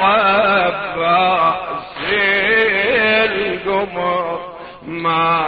عباس القمر ما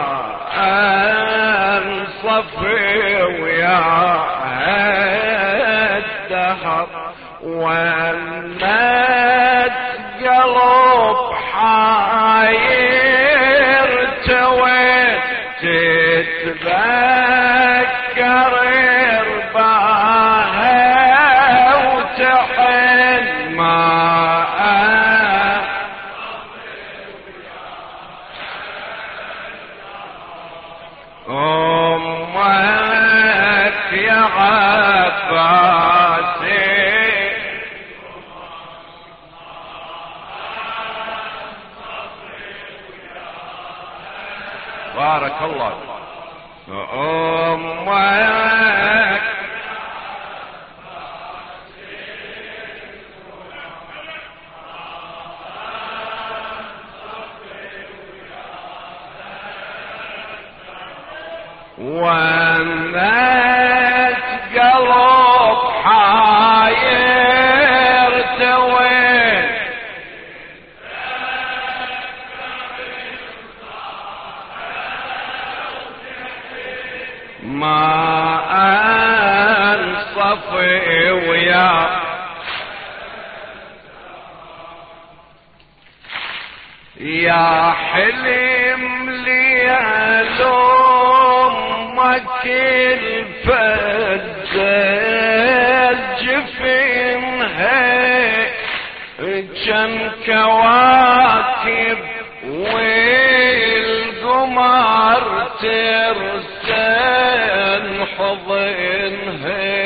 حضنها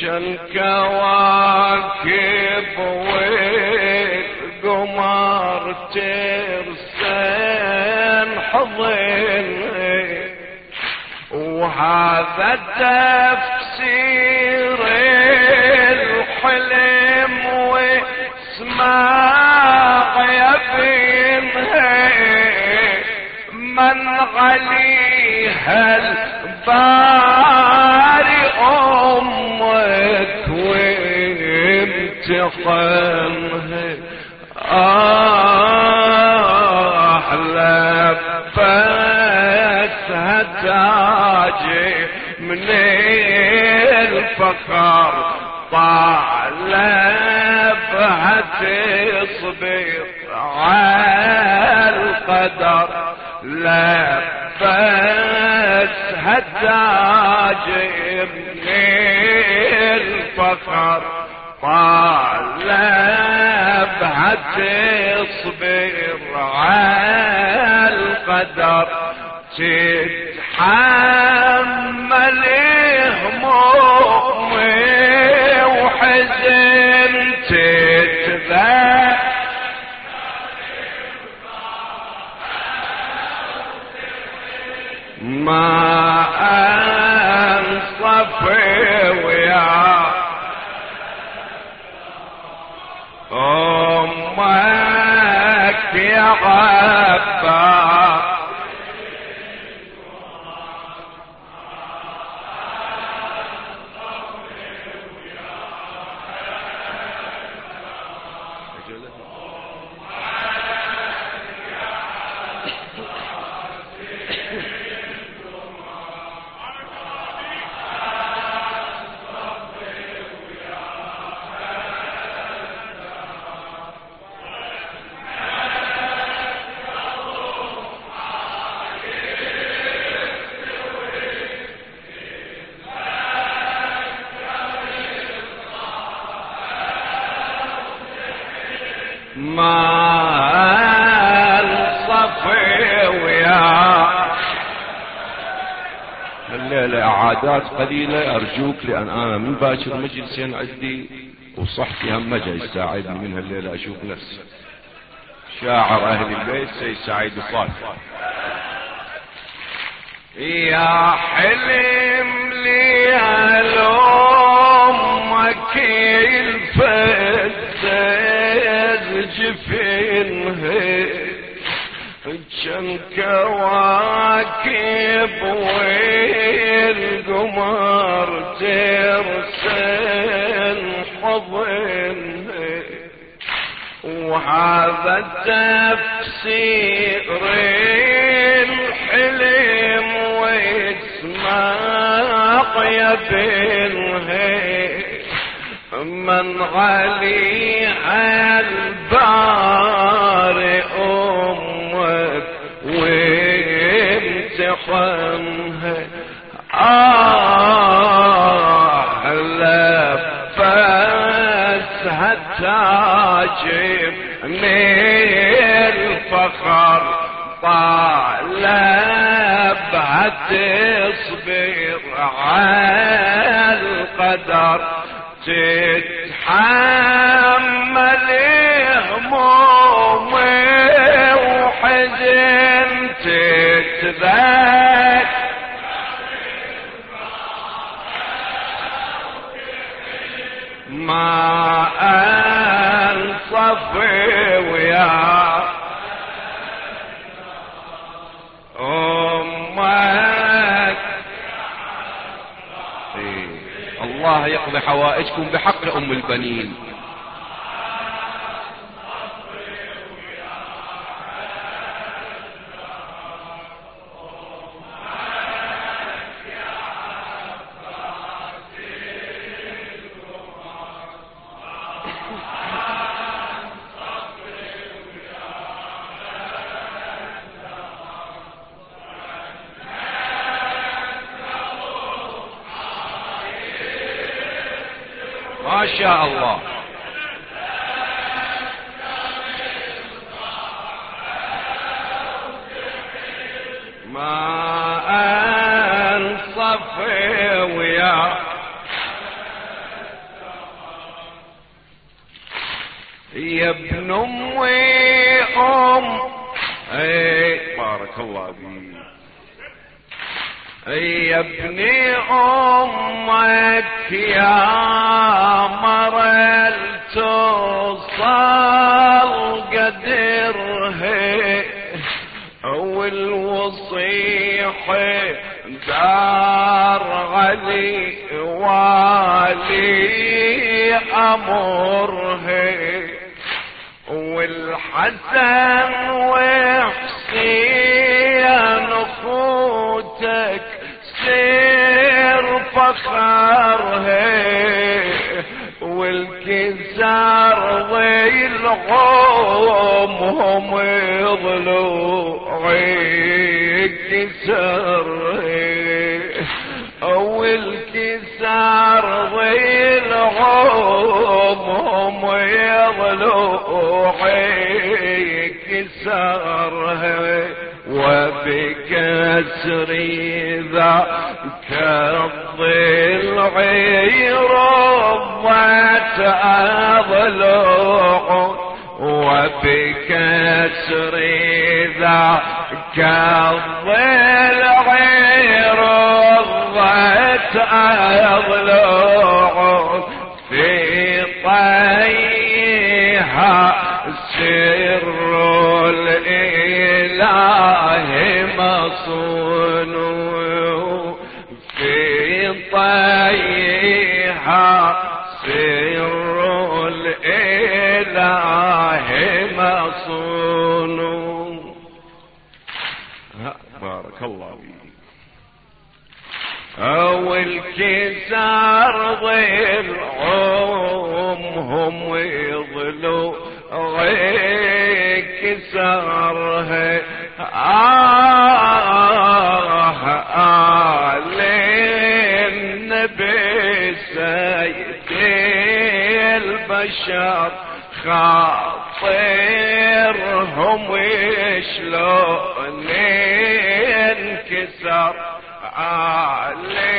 كم كواكب والقمر ترسل حضنها وهذا تفسير الحلم واسمع يا بنها من عليها الباري أمك وامتحنها آه لبسها تاجي من الفخر طالبها تصبر على القدر. لبسها تاجي من الفخر. طالبها تصبر على القدر. تتحمل همومي وحزن. تتذكر ما قليلة أرجوك لأن أنا من باكر مجلسين عندي وصحتي هم جاي يساعدني من هالليلة أشوف نفسي. شاعر أهل البيت سيد سعيد الصافي يا حلم لي لومك الفتاز جفنها كم كواكب والقمر ترسل حضنها وهذا تفسير الحلم واسمع يا من عليها البارئ الفخر طالبها تصبر على القدر تتحمل همومي وحزن تتذكر. حوائجكم بحق أم البنين. ما شاء الله. ما أنصفي ويا. يا ابن أمي أم. أي بارك الله فيك. يا ابني أمك يا مرل توصل قدرها والوصيح دار علي والي امرها والحسن وحسين فخرها والكسار ضيلهم هم ضلوعي كسرها أو الكسار ضيلهم هم يضلوعي. كسرها وبكسر ذاك الضلع رضت أضلع وبكسر ذاك الضلع رضت أضلع في طيها طيها سر الإله مصنوع بارك الله فيك. أو الكسار ضلعهم هم ويضلوا كسرها آه البشر خاطرهم وشلون انكسر على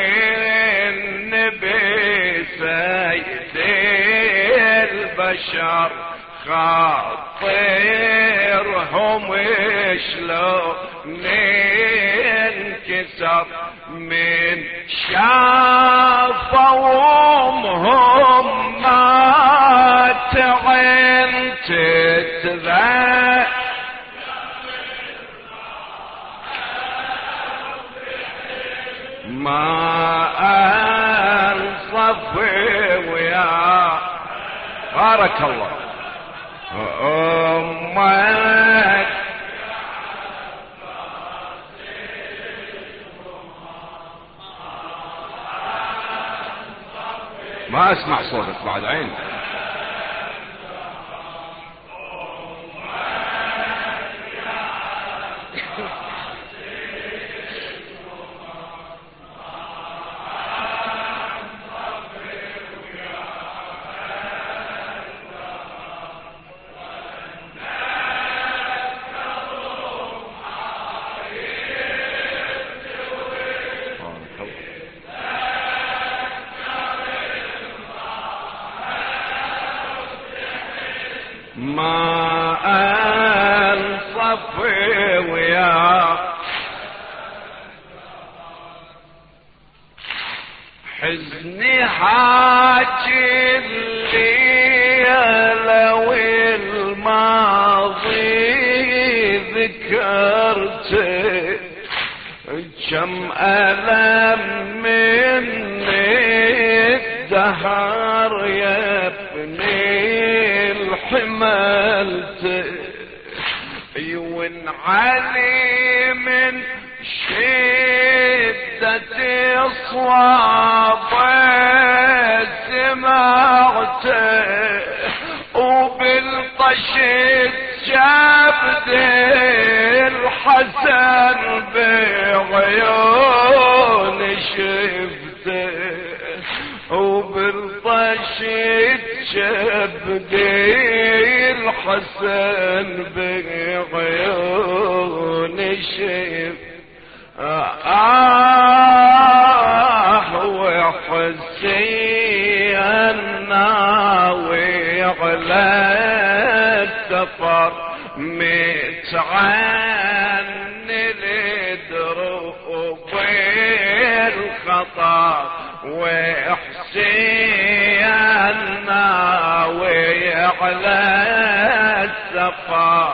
النبي سيد البشر. خاطرهم شلون انكسر من شافهم ما اسمع صوتك بعد عين الحسن بعيون شفته متعن لدروب الخطر وحسي الناوي على السفر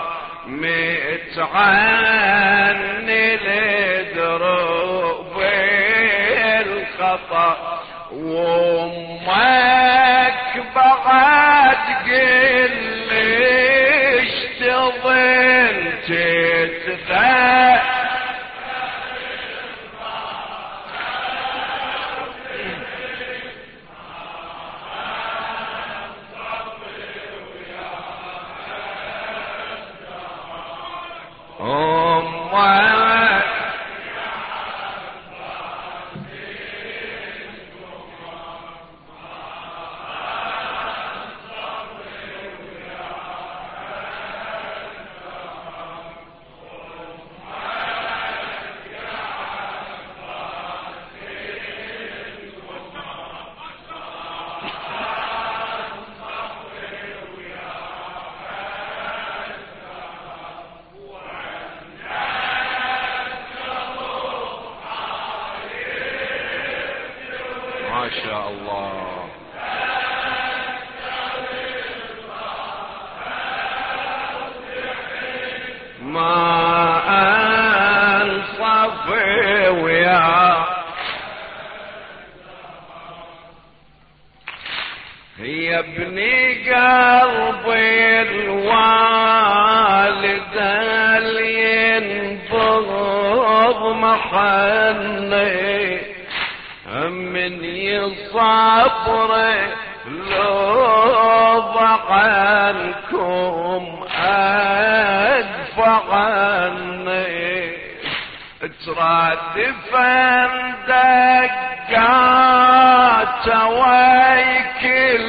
تظل تتذكر من يصبر لو عنكم ادفع عني ترادفا دقات ويكل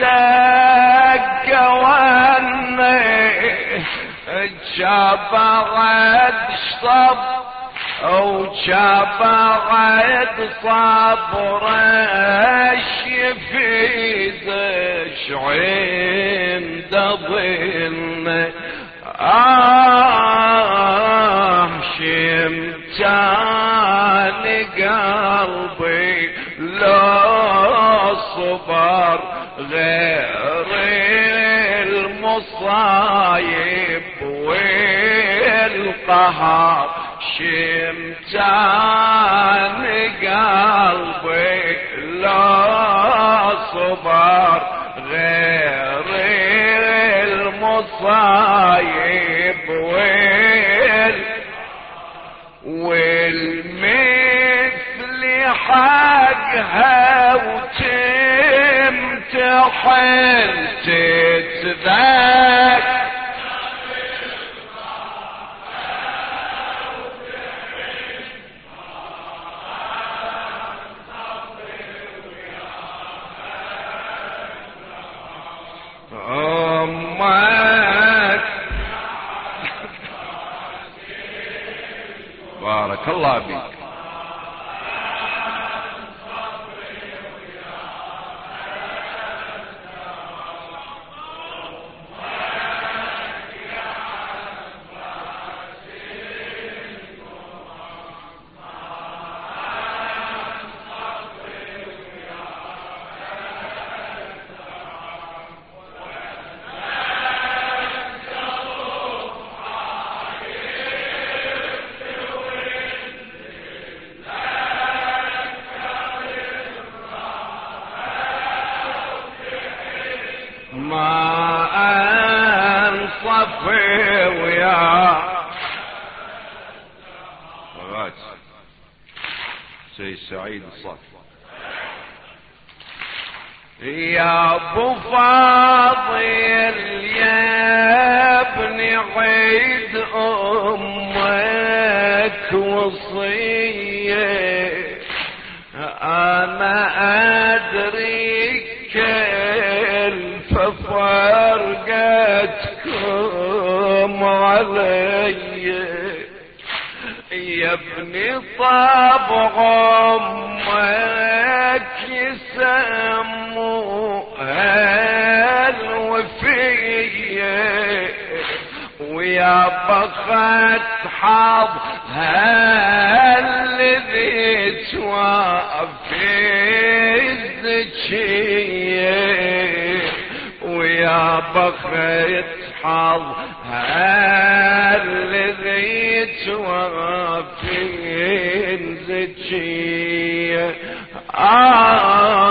دق وني جبرت شطب جبرت صبر الشفيد شعين دضن آه شمتان قلبي لو صبر غير المصايب والقهر شمتان المصايب وال والمثل حقها وتمتحن سيد سعيد الصف يا أبو فاضل يا ابن عيد أمك وصية. أنا أدري كيف فرقتكم علي. يا ابني طبع أمك يسموها الوفيه ويا بخت حظ الذي توافي الزكيه ويا بخت حظ الذي توافي الزكيه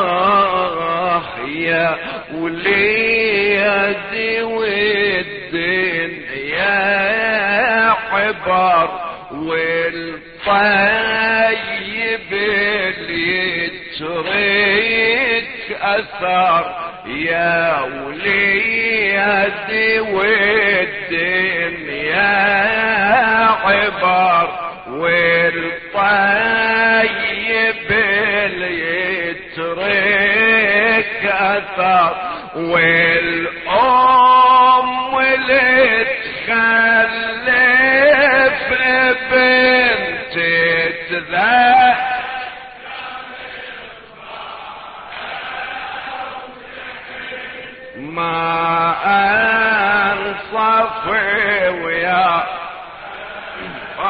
آه يا وليدي والدين يا حبر والطيب اللي يترك أثر يا وليدي والدين حبر والطيب اللي يترك أثر.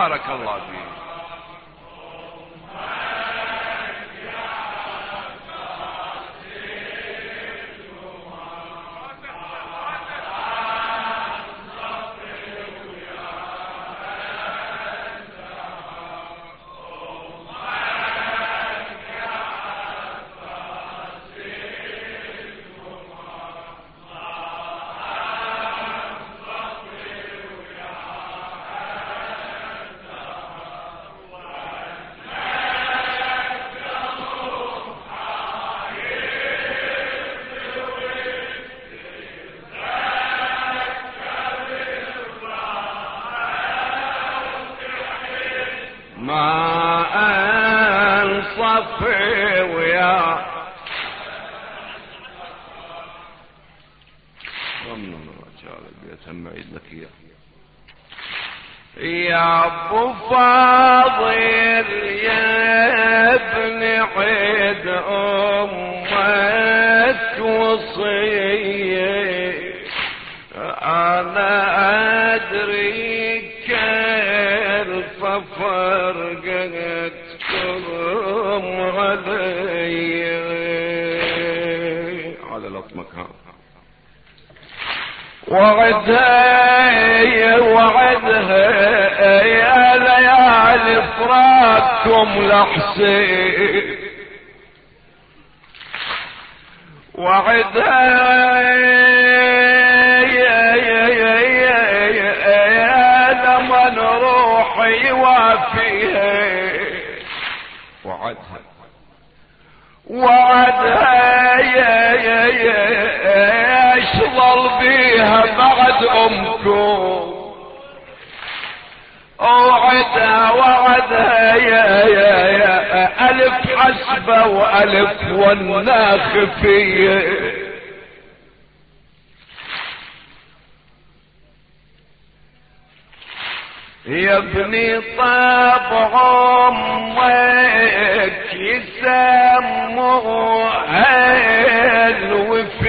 بارك الله فيك هم عيد لك اياه يا أبو فاضل يا ابن عيد أمك وصية. أنا ادري كيف فرقتكم وعدها وعدها يا ليالي فراقكم لحسين. وعدها يا يا يا يا يا يا وعدها. وعدها يا يا يا بيها بعد امكم وعدها يا يا يا ألف حسبة وألف والناخفية. يا ابني طاب عمك يسموها الوفية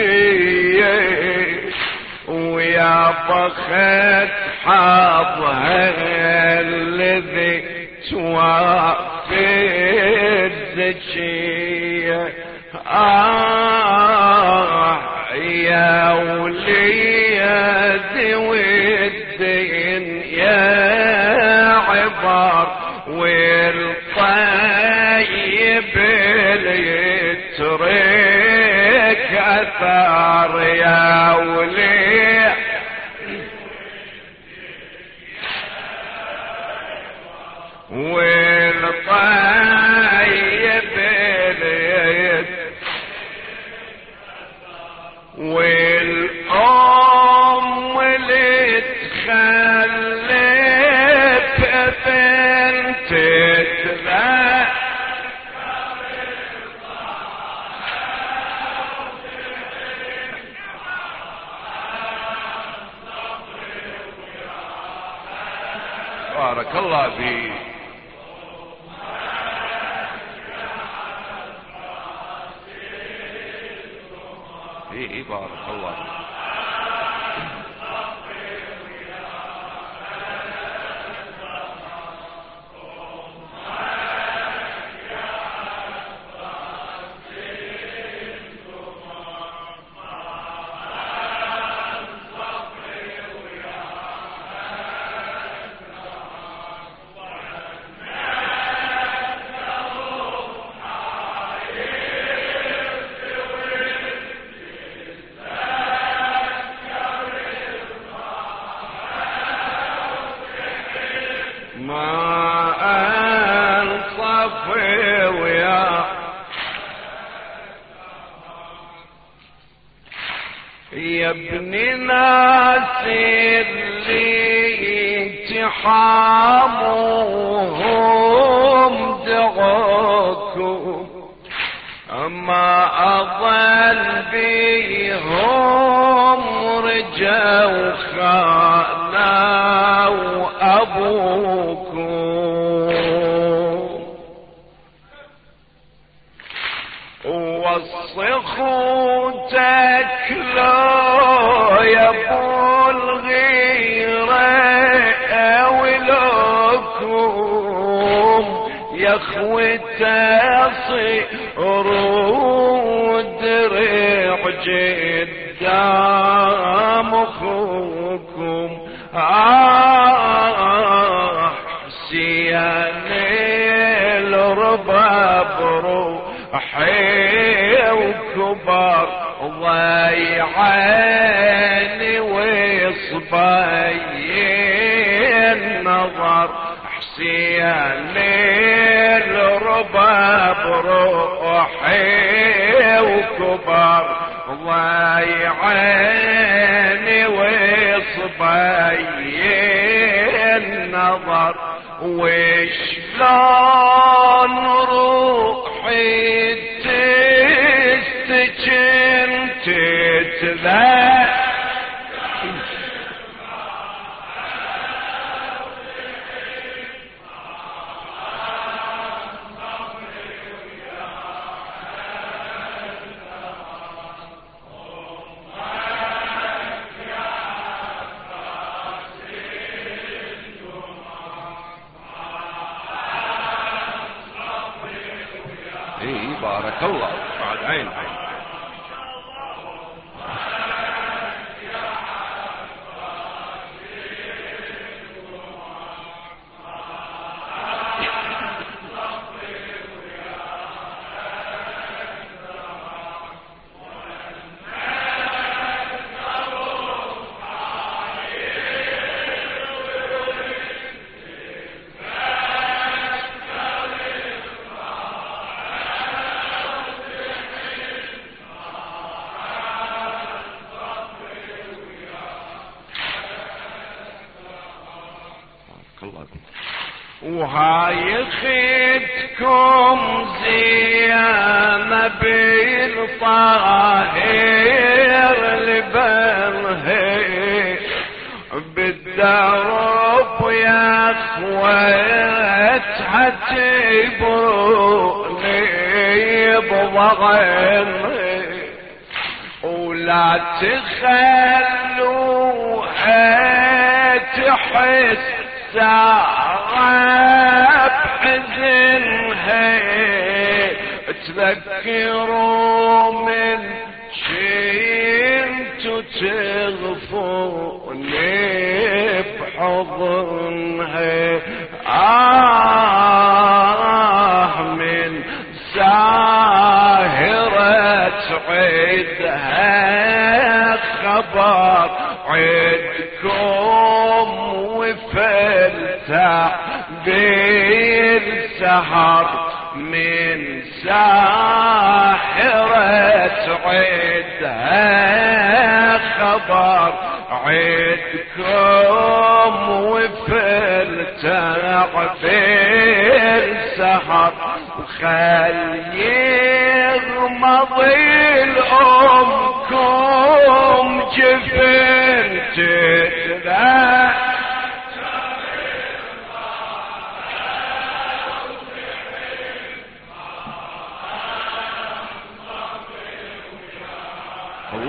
ويا بخت حظها الذي توفي الزكية آه يا وليدي والدين يا عبر والطيب اللي يترك اثار يا ولي وصخوا تكلوا يا أبو الغيرة ولكم يا اخوتي صيروا درع قدام أخوكم. آه حسين الرباب روحي وكبر ضيعاني وصبي النظر حسين الرباب روحي وكبر ضيعاني وصبي النظر وشلون روحي تتذكر اخوات حتجيبوني بضغني ولا تخلوها تحس تعب حزنها تذكروا من شئت تغفوني بحضنها بالسهر من ساحرة عيدها خبر عيدكم وفلتع بالسهر وخلي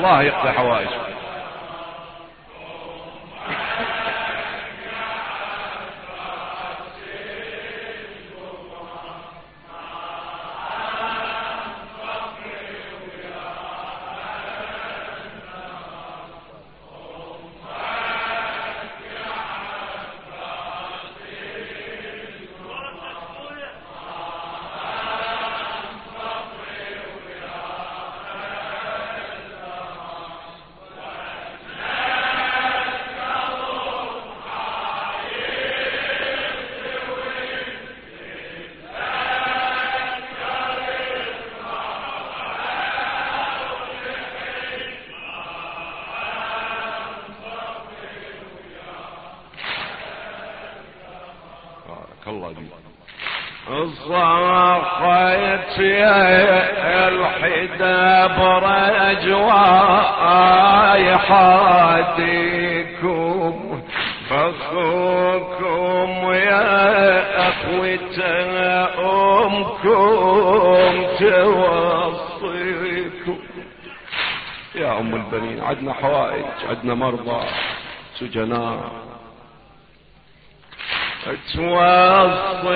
الله يقضي حوائج. برجواي حاديكم فاخوكم يا اخوة امكم توصيكم يا أم البنين عدنا حوائج عدنا مرضى سجناء.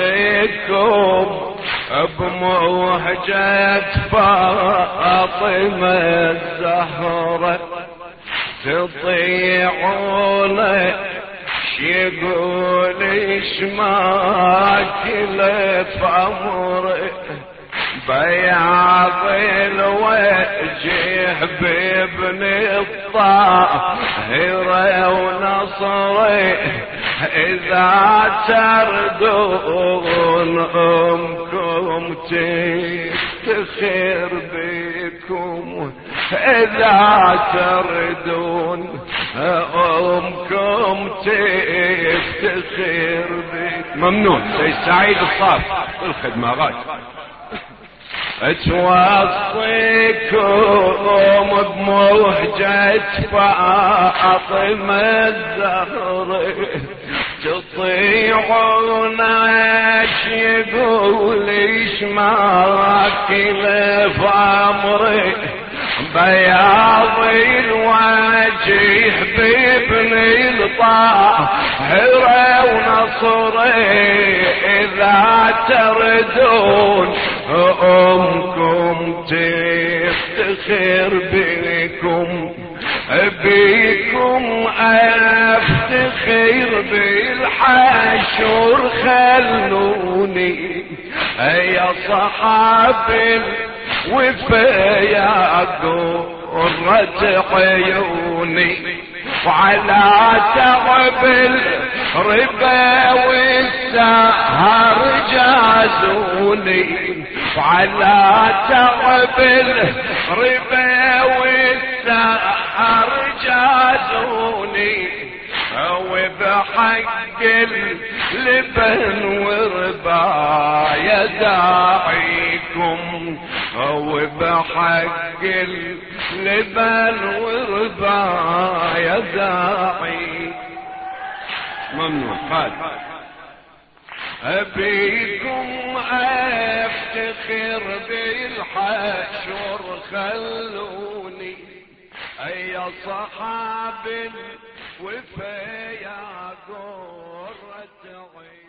توصيكم بموهجة فاطمة الزهرة. تطيعون يقول اشماكلة امرئ بياض الوجه بابن الطاهرة ونصري. إذا تردون أمكم تفتخر بكم. إذا تردون أمكم تفتخر بكم. ممنون. سعيد الصاف الخدمة غاية. توصيكم بموجة فاطمة الزهر تطيعون إيش يقول إيش ما كلف امري بياض الوجه بابن الطاهرة ونصري إذا تردون أمكم تفتخر بكم. بكم افتخر بالحشر خلوني يا صحاب الوفا قرة عيوني. وعلى تعب الربا والسهر جازوني. وعلى تعب الربا والسهر جازوني وبحق لبن وربا يا داعيكم أو بحق اللبن وربا يا داعي ممنوع قال. أبيكم أفتخر بالحشر خلوني أي صحاب وفي يا قرة عين